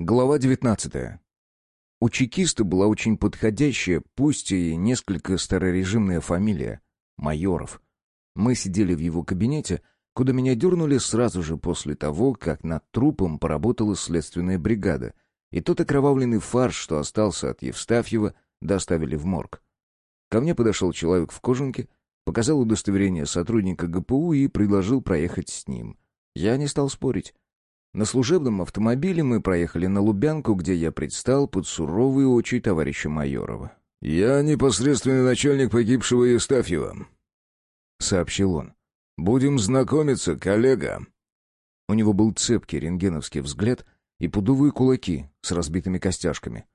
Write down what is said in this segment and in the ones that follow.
Глава 19. У чекиста была очень подходящая, пусть и несколько старорежимная фамилия — Майоров. Мы сидели в его кабинете, куда меня дернули сразу же после того, как над трупом поработала следственная бригада, и тот окровавленный фарш, что остался от Евстафьева, доставили в морг. Ко мне подошел человек в кожанке, показал удостоверение сотрудника ГПУ и предложил проехать с ним. Я не стал спорить. На служебном автомобиле мы проехали на Лубянку, где я предстал под суровые очи товарища Майорова. «Я непосредственный начальник погибшего Евстафьева», — сообщил он. «Будем знакомиться, коллега». У него был цепкий рентгеновский взгляд и пудовые кулаки с разбитыми костяшками.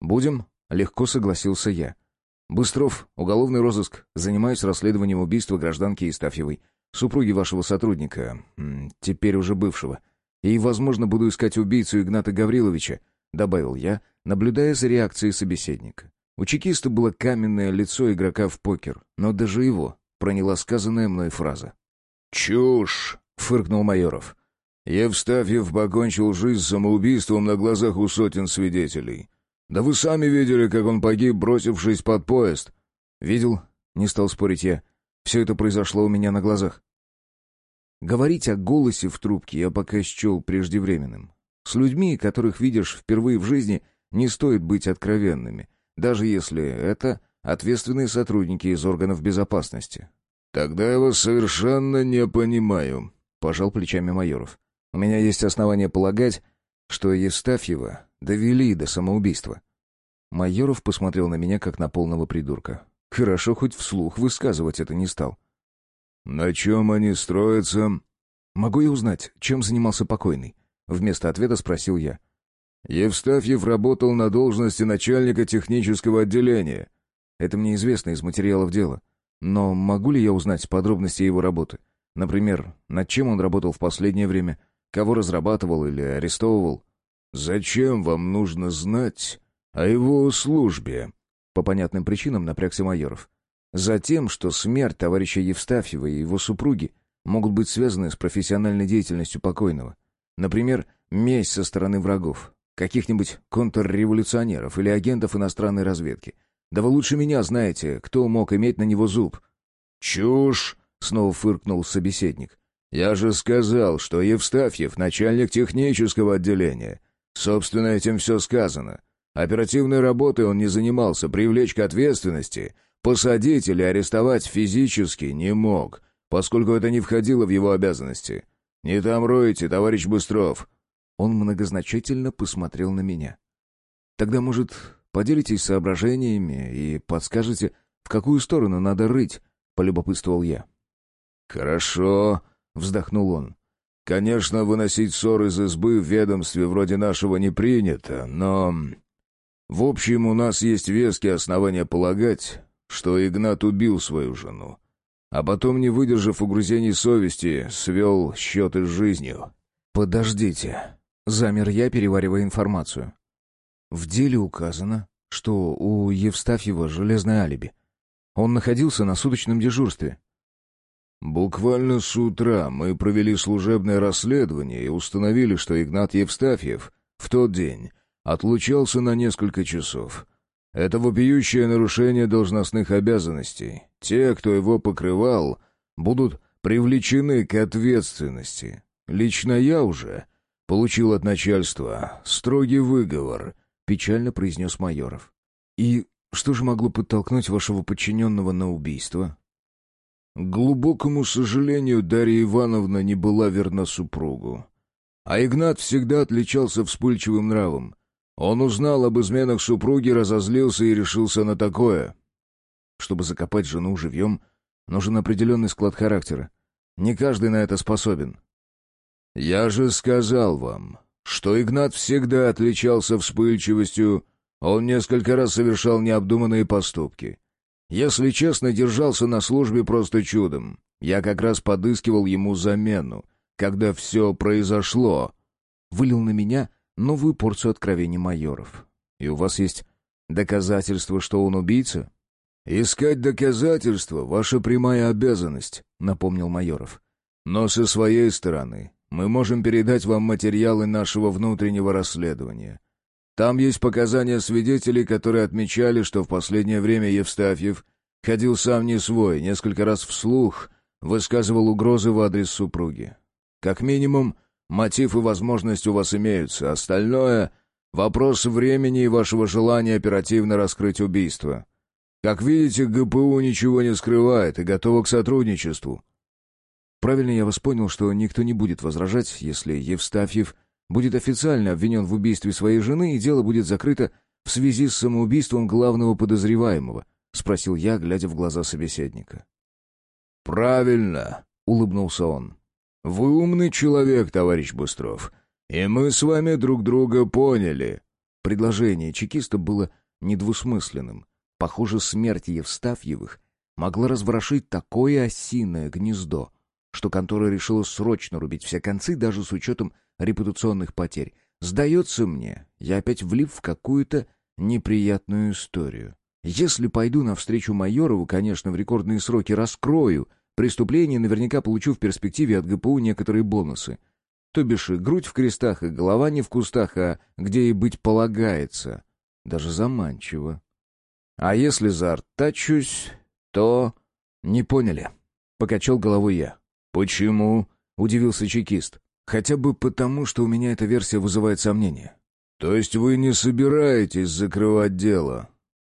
«Будем?» — легко согласился я. «Быстров, уголовный розыск. Занимаюсь расследованием убийства гражданки Евстафьевой, супруги вашего сотрудника, теперь уже бывшего». И, возможно, буду искать убийцу Игната Гавриловича», — добавил я, наблюдая за реакцией собеседника. У чекиста было каменное лицо игрока в покер, но даже его проняла сказанная мной фраза. «Чушь!» — фыркнул Майоров. «Евстафьев покончил жизнь самоубийством на глазах у сотен свидетелей. Да вы сами видели, как он погиб, бросившись под поезд». «Видел?» — не стал спорить я. «Все это произошло у меня на глазах». Говорить о голосе в трубке я пока счел преждевременным. С людьми, которых видишь впервые в жизни, не стоит быть откровенными, даже если это ответственные сотрудники из органов безопасности. «Тогда я вас совершенно не понимаю», — пожал плечами Майоров. «У меня есть основания полагать, что Евстафьева довели до самоубийства». Майоров посмотрел на меня, как на полного придурка. Хорошо, хоть вслух высказывать это не стал. «На чем они строятся?» «Могу я узнать, чем занимался покойный?» Вместо ответа спросил я. «Евстафьев работал на должности начальника технического отделения». «Это мне известно из материалов дела. Но могу ли я узнать подробности его работы? Например, над чем он работал в последнее время, кого разрабатывал или арестовывал?» «Зачем вам нужно знать о его службе?» По понятным причинам напрягся Майоров. Затем, что смерть товарища Евстафьева и его супруги могут быть связаны с профессиональной деятельностью покойного. Например, месть со стороны врагов, каких-нибудь контрреволюционеров или агентов иностранной разведки. Да вы лучше меня знаете, кто мог иметь на него зуб. «Чушь!» — снова фыркнул собеседник. «Я же сказал, что Евстафьев — начальник технического отделения. Собственно, этим все сказано. Оперативной работой он не занимался, привлечь к ответственности Посадить или арестовать физически не мог, поскольку это не входило в его обязанности. «Не там роете, товарищ Быстров!» Он многозначительно посмотрел на меня. «Тогда, может, поделитесь соображениями и подскажете, в какую сторону надо рыть?» — полюбопытствовал я. «Хорошо», — вздохнул он. «Конечно, выносить ссор из избы в ведомстве вроде нашего не принято, но... В общем, у нас есть веские основания полагать, что Игнат убил свою жену, а потом, не выдержав угрызений совести, свел счеты с жизнью. «Подождите», — замер я, переваривая информацию. В деле указано, что у Евстафьева железное алиби. Он находился на суточном дежурстве. «Буквально с утра мы провели служебное расследование и установили, что Игнат Евстафьев в тот день отлучался на несколько часов». Это вопиющее нарушение должностных обязанностей. Те, кто его покрывал, будут привлечены к ответственности. Лично я уже получил от начальства строгий выговор, печально произнес Майоров. И что же могло подтолкнуть вашего подчиненного на убийство? К глубокому сожалению, Дарья Ивановна не была верна супругу. А Игнат всегда отличался вспыльчивым нравом. Он узнал об изменах супруги, разозлился и решился на такое. Чтобы закопать жену живьем, нужен определенный склад характера. Не каждый на это способен. «Я же сказал вам, что Игнат всегда отличался вспыльчивостью, он несколько раз совершал необдуманные поступки. Если честно, держался на службе просто чудом. Я как раз подыскивал ему замену, когда все произошло». Вылил на меня новую порцию откровений майоров. «И у вас есть доказательства, что он убийца?» «Искать доказательства — ваша прямая обязанность», — напомнил Майоров. «Но со своей стороны мы можем передать вам материалы нашего внутреннего расследования. Там есть показания свидетелей, которые отмечали, что в последнее время Евстафьев ходил сам не свой, несколько раз вслух высказывал угрозы в адрес супруги. Как минимум, мотив и возможность у вас имеются, остальное — вопрос времени и вашего желания оперативно раскрыть убийство. Как видите, ГПУ ничего не скрывает и готова к сотрудничеству. Правильно я вас понял, что никто не будет возражать, если Евстафьев будет официально обвинен в убийстве своей жены, и дело будет закрыто в связи с самоубийством главного подозреваемого?» — спросил я, глядя в глаза собеседника. «Правильно», — улыбнулся он. «Вы умный человек, товарищ Быстров, и мы с вами друг друга поняли». Предложение чекиста было недвусмысленным. Похоже, смерть Евстафьевых могла разворошить такое осиное гнездо, что контора решила срочно рубить все концы, даже с учетом репутационных потерь. Сдается мне, я опять влип в какую-то неприятную историю. Если пойду навстречу Майорову, конечно, в рекордные сроки раскрою преступление, наверняка получу в перспективе от ГПУ некоторые бонусы. То бишь грудь в крестах и голова не в кустах, а где и быть полагается. Даже заманчиво. А если заортачусь, то... Не поняли. Покачал головой я. «Почему?» — удивился чекист. Хотя бы потому, что у меня эта версия вызывает сомнения. То есть вы не собираетесь закрывать дело?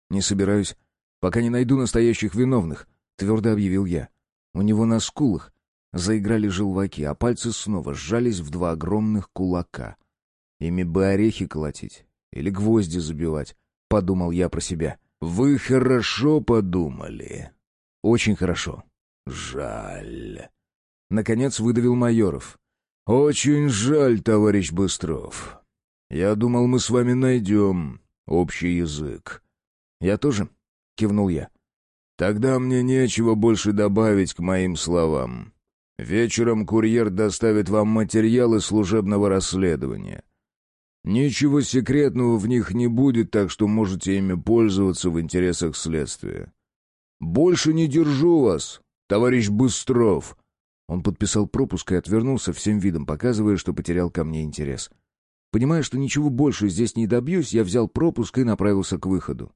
Не собираюсь, пока не найду настоящих виновных, твердо объявил я. У него на скулах заиграли желваки, а пальцы снова сжались в два огромных кулака. Ими бы орехи колотить или гвозди забивать, подумал я про себя. Вы хорошо подумали. Очень хорошо. Жаль. Наконец выдавил Майоров. «Очень жаль, товарищ Быстров. Я думал, мы с вами найдем общий язык». «Я тоже?» — кивнул я. «Тогда мне нечего больше добавить к моим словам. Вечером курьер доставит вам материалы служебного расследования. Ничего секретного в них не будет, так что можете ими пользоваться в интересах следствия. Больше не держу вас, товарищ Быстров». Он подписал пропуск и отвернулся всем видом, показывая, что потерял ко мне интерес. Понимая, что ничего больше здесь не добьюсь, я взял пропуск и направился к выходу.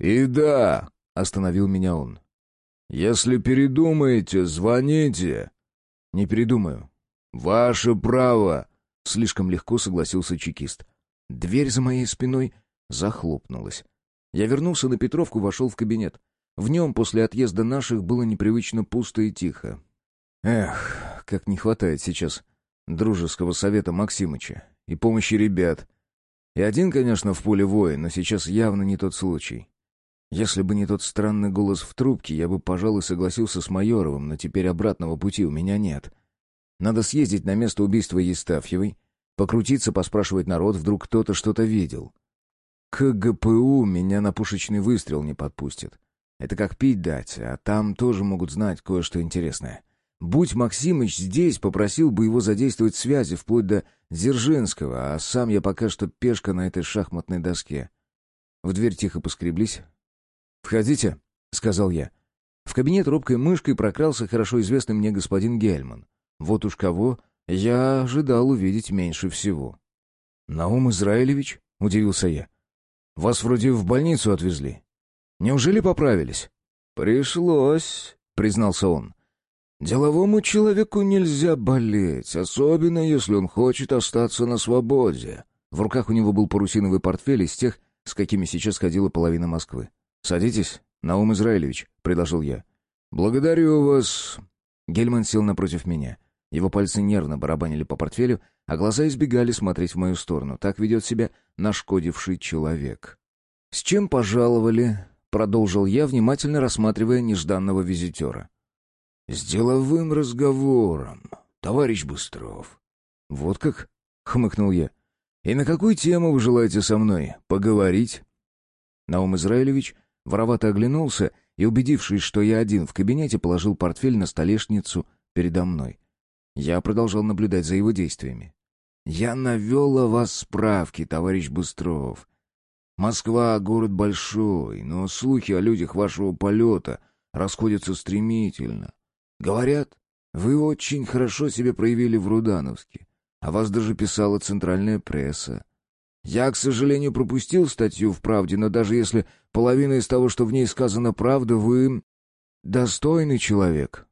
«И да», — остановил меня он, — «если передумаете, звоните». «Не передумаю». «Ваше право», — слишком легко согласился чекист. Дверь за моей спиной захлопнулась. Я вернулся на Петровку, вошел в кабинет. В нем после отъезда наших было непривычно пусто и тихо. Эх, как не хватает сейчас дружеского совета Максимыча и помощи ребят. И один, конечно, в поле воин, но сейчас явно не тот случай. Если бы не тот странный голос в трубке, я бы, пожалуй, согласился с Майоровым, но теперь обратного пути у меня нет. Надо съездить на место убийства Естафьевой, покрутиться, поспрашивать народ, вдруг кто-то что-то видел. К ГПУ меня на пушечный выстрел не подпустят. Это как пить дать, а там тоже могут знать кое-что интересное. Будь Максимыч здесь, попросил бы его задействовать связи вплоть до Дзержинского, а сам я пока что пешка на этой шахматной доске. В дверь тихо поскреблись. «Входите», — сказал я. В кабинет робкой мышкой прокрался хорошо известный мне господин Гельман. Вот уж кого я ожидал увидеть меньше всего. «Наум Израилевич?» — удивился я. «Вас вроде в больницу отвезли. Неужели поправились?» «Пришлось», — признался он. Деловому человеку нельзя болеть, особенно если он хочет остаться на свободе. В руках у него был парусиновый портфель из тех, с какими сейчас ходила половина Москвы. «Садитесь, Наум Израилевич», — предложил я. «Благодарю вас». Гельман сел напротив меня. Его пальцы нервно барабанили по портфелю, а глаза избегали смотреть в мою сторону. Так ведет себя нашкодивший человек. «С чем пожаловали?» — продолжил я, внимательно рассматривая нежданного визитера. «С деловым разговором, товарищ Быстров». «Вот как?» — хмыкнул я. «И на какую тему вы желаете со мной поговорить?» Наум Израилевич воровато оглянулся и, убедившись, что я один в кабинете, положил портфель на столешницу передо мной. Я продолжал наблюдать за его действиями. «Я навел о вас справки, товарищ Быстров. Москва — город большой, но слухи о людях вашего полета расходятся стремительно. Говорят, Вы очень хорошо себя проявили в Рудановске. О вас даже писала центральная пресса. Я, к сожалению, пропустил статью в «Правде», но даже если половина из того, что в ней сказано правда, вы достойный человек.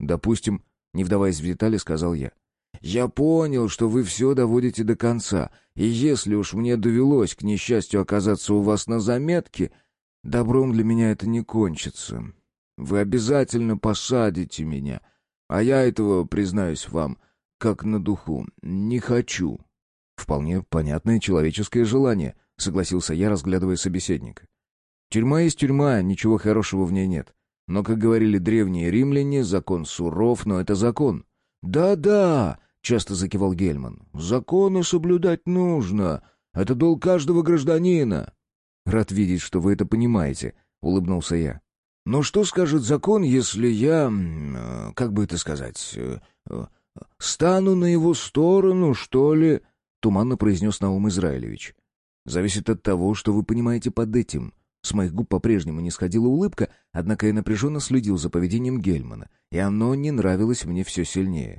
Допустим, не вдаваясь в детали, сказал я. Я понял, что вы все доводите до конца, и если уж мне довелось, к несчастью, оказаться у вас на заметке, добром для меня это не кончится. Вы обязательно посадите меня, а я этого, признаюсь вам, как на духу, не хочу». «Вполне понятное человеческое желание», — согласился я, разглядывая собеседника. «Тюрьма есть тюрьма, ничего хорошего в ней нет. Но, как говорили древние римляне, закон суров, но это закон». «Да-да», — часто закивал Гельман, — «законы соблюдать нужно. Это долг каждого гражданина». «Рад видеть, что вы это понимаете», — улыбнулся я. Но что скажет закон, если я, э, как бы это сказать, э, э, стану на его сторону, что ли? Туманно произнес Наум Израилевич. Зависит от того, что вы понимаете под этим. С моих губ по-прежнему не сходила улыбка, однако я напряженно следил за поведением Гельмана, и оно не нравилось мне все сильнее.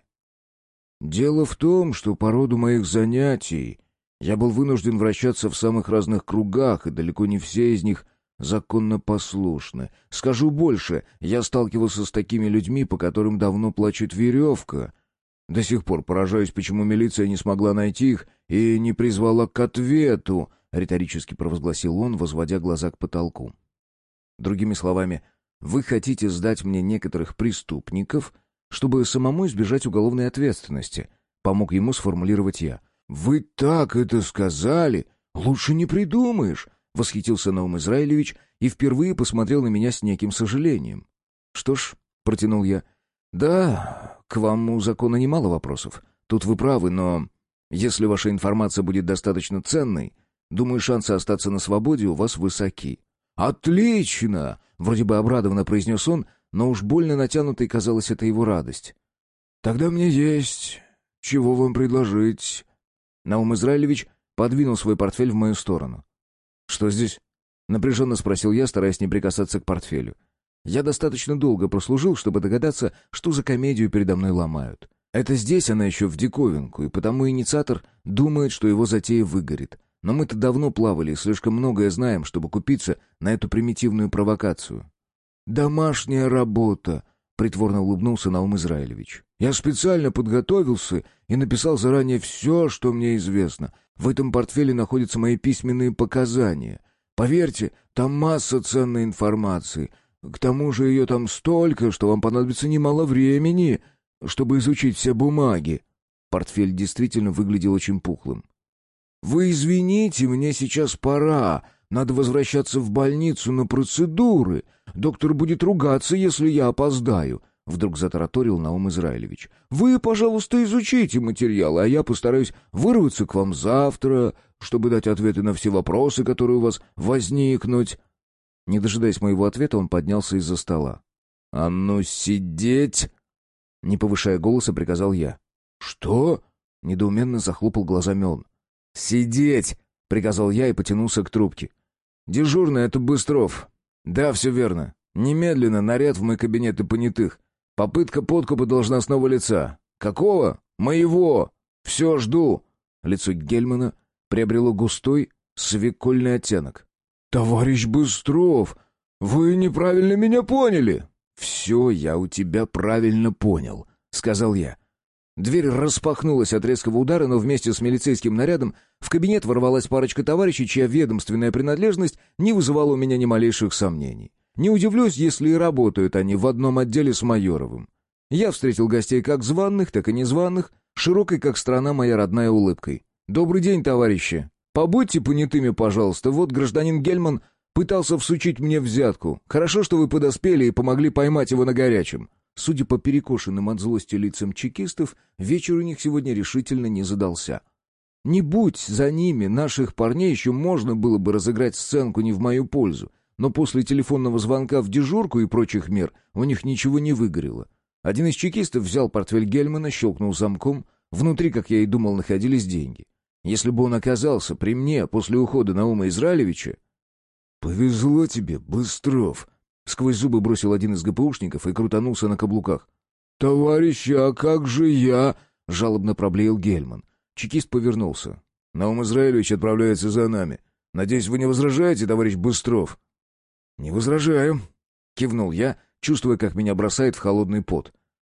«Дело в том, что по роду моих занятий я был вынужден вращаться в самых разных кругах, и далеко не все из них законно послушны. Скажу больше, я сталкивался с такими людьми, по которым давно плачет веревка. До сих пор поражаюсь, почему милиция не смогла найти их и не призвала к ответу, — риторически провозгласил он, возводя глаза к потолку. Другими словами, вы хотите сдать мне некоторых преступников, чтобы самому избежать уголовной ответственности, — помог ему сформулировать я. «Вы так это сказали! Лучше не придумаешь!» — восхитился Наум Израилевич и впервые посмотрел на меня с неким сожалением. «Что ж», — протянул я, — «да, к вам у закона немало вопросов. Тут вы правы, но если ваша информация будет достаточно ценной, думаю, шансы остаться на свободе у вас высоки». «Отлично!» — вроде бы обрадованно произнес он, но уж больно натянутой казалась эта его радость. «Тогда мне есть. Чего вам предложить?» Наум Израилевич подвинул свой портфель в мою сторону. «Что здесь?» — напряженно спросил я, стараясь не прикасаться к портфелю. Я достаточно долго прослужил, чтобы догадаться, что за комедию передо мной ломают. Это здесь она еще в диковинку, и потому инициатор думает, что его затея выгорит. Но мы-то давно плавали и слишком многое знаем, чтобы купиться на эту примитивную провокацию. «Домашняя работа», — притворно улыбнулся Наум Израилевич. «Я специально подготовился и написал заранее все, что мне известно, в этом портфеле находятся мои письменные показания. Поверьте, там масса ценной информации. К тому же ее там столько, что вам понадобится немало времени, чтобы изучить все бумаги». Портфель действительно выглядел очень пухлым. «Вы извините, мне сейчас пора. Надо возвращаться в больницу на процедуры. Доктор будет ругаться, если я опоздаю. Вдруг затараторил Наум Израилевич. «Вы, пожалуйста, изучите материалы, а я постараюсь вырваться к вам завтра, чтобы дать ответы на все вопросы, которые у вас возникнут». Не дожидаясь моего ответа, он поднялся из-за стола. «А ну, сидеть!» Не повышая голоса, приказал я. «Что?» — недоуменно захлопал глазами он. «Сидеть!» — приказал я и потянулся к трубке. «Дежурный — это Быстров. Да, все верно. Немедленно наряд в мой кабинет и понятых. Попытка подкупа должностного лица. Какого? Моего. Все жду. Лицо Гельмана приобрело густой свекольный оттенок. «Товарищ Быстров, вы неправильно меня поняли!» «Все я у тебя правильно понял», — сказал я. Дверь распахнулась от резкого удара, но вместе с милицейским нарядом в кабинет ворвалась парочка товарищей, чья ведомственная принадлежность не вызывала у меня ни малейших сомнений. Не удивлюсь, если и работают они в одном отделе с Майоровым. Я встретил гостей как званых, так и незваных, широкой, как страна моя родная улыбкой. «Добрый день, товарищи! Побудьте понятыми, пожалуйста. Вот гражданин Гельман пытался всучить мне взятку. Хорошо, что вы подоспели и помогли поймать его на горячем». Судя по перекошенным от злости лицам чекистов, вечер у них сегодня решительно не задался. Не будь за ними, наших парней еще можно было бы разыграть сценку не в мою пользу но после телефонного звонка в дежурку и прочих мер у них ничего не выгорело. Один из чекистов взял портфель Гельмана, щелкнул замком. Внутри, как я и думал, находились деньги. Если бы он оказался при мне после ухода Наума Израилевича... «Повезло тебе, Быстров!» — сквозь зубы бросил один из ГПУшников и крутанулся на каблуках. «Товарищи, а как же я?» — жалобно проблеял Гельман. Чекист повернулся. «Наум Израилевич отправляется за нами. Надеюсь, вы не возражаете, товарищ Быстров?» «Не возражаю», — кивнул я, чувствуя, как меня бросает в холодный пот.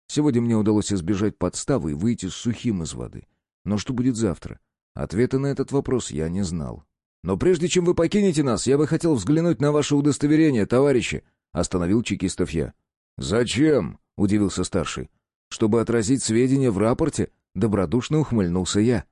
Сегодня мне удалось избежать подставы и выйти сухим из воды. Но что будет завтра? Ответа на этот вопрос я не знал. «Но прежде чем вы покинете нас, я бы хотел взглянуть на ваше удостоверение, товарищи», — остановил чекистов я. «Зачем?» — удивился старший. «Чтобы отразить сведения в рапорте», — добродушно ухмыльнулся я.